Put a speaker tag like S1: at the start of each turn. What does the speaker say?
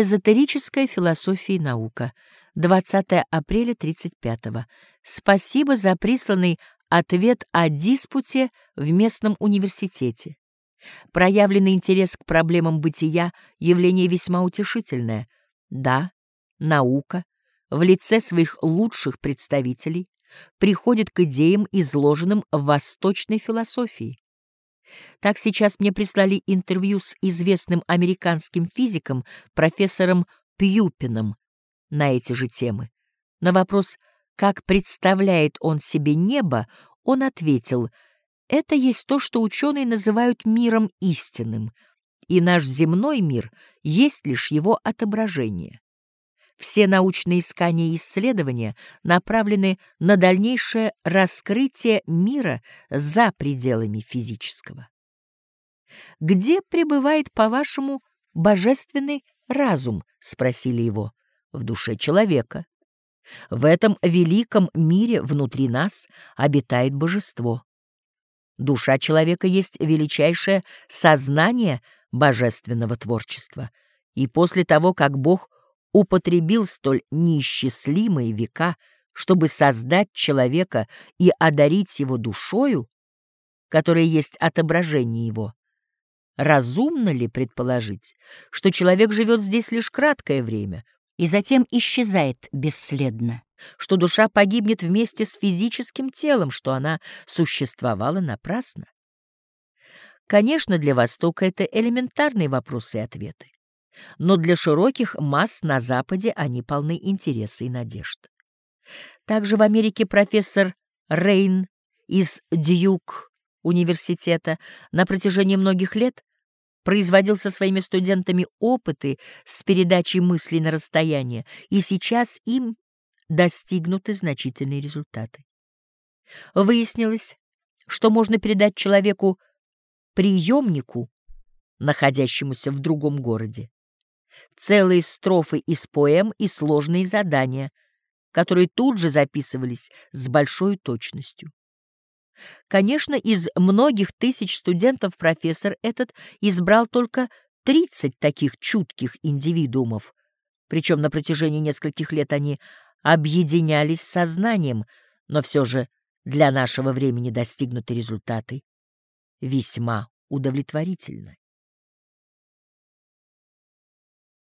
S1: Эзотерическая философия и наука. 20 апреля 35 -го. Спасибо за присланный ответ о диспуте в местном университете. Проявленный интерес к проблемам бытия — явление весьма утешительное. Да, наука в лице своих лучших представителей приходит к идеям, изложенным в восточной философии. Так сейчас мне прислали интервью с известным американским физиком, профессором Пьюпином, на эти же темы. На вопрос, как представляет он себе небо, он ответил, «Это есть то, что ученые называют миром истинным, и наш земной мир есть лишь его отображение». Все научные искания и исследования направлены на дальнейшее раскрытие мира за пределами физического. «Где пребывает, по-вашему, божественный разум?» — спросили его. «В душе человека. В этом великом мире внутри нас обитает божество. Душа человека есть величайшее сознание божественного творчества, и после того, как Бог употребил столь неисчислимые века, чтобы создать человека и одарить его душою, которая есть отображение его. Разумно ли предположить, что человек живет здесь лишь краткое время и затем исчезает бесследно, что душа погибнет вместе с физическим телом, что она существовала напрасно? Конечно, для Востока это элементарные вопросы и ответы но для широких масс на Западе они полны интереса и надежд. Также в Америке профессор Рейн из Дьюк университета на протяжении многих лет производил со своими студентами опыты с передачей мыслей на расстояние, и сейчас им достигнуты значительные результаты. Выяснилось, что можно передать человеку приемнику, находящемуся в другом городе, целые строфы из поэм и сложные задания, которые тут же записывались с большой точностью. Конечно, из многих тысяч студентов профессор этот избрал только 30 таких чутких индивидуумов, причем на протяжении нескольких лет они объединялись сознанием, но все же для нашего времени достигнуты результаты весьма удовлетворительны.